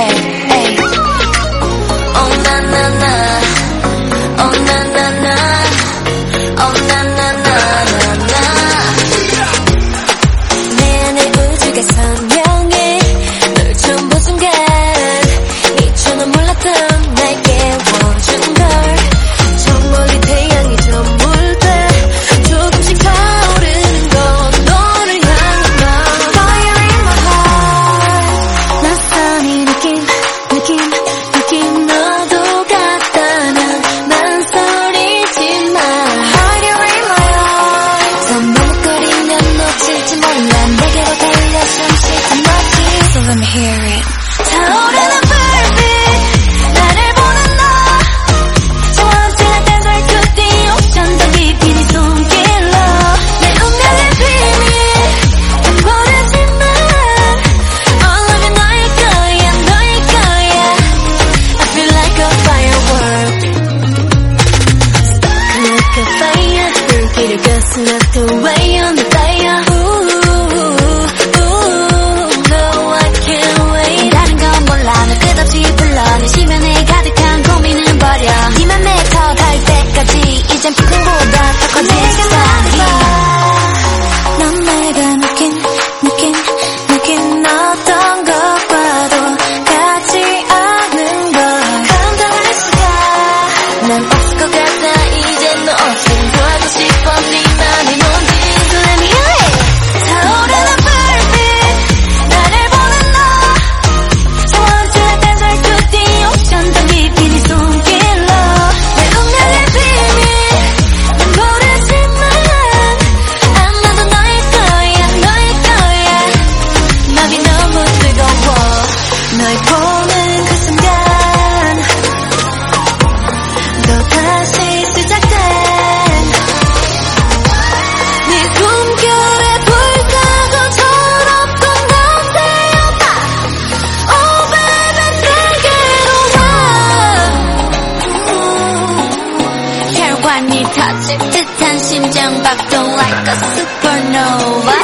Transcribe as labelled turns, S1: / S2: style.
S1: head. it goes, and that's the way you find me touching 듯한 심장 박동 like a supernova.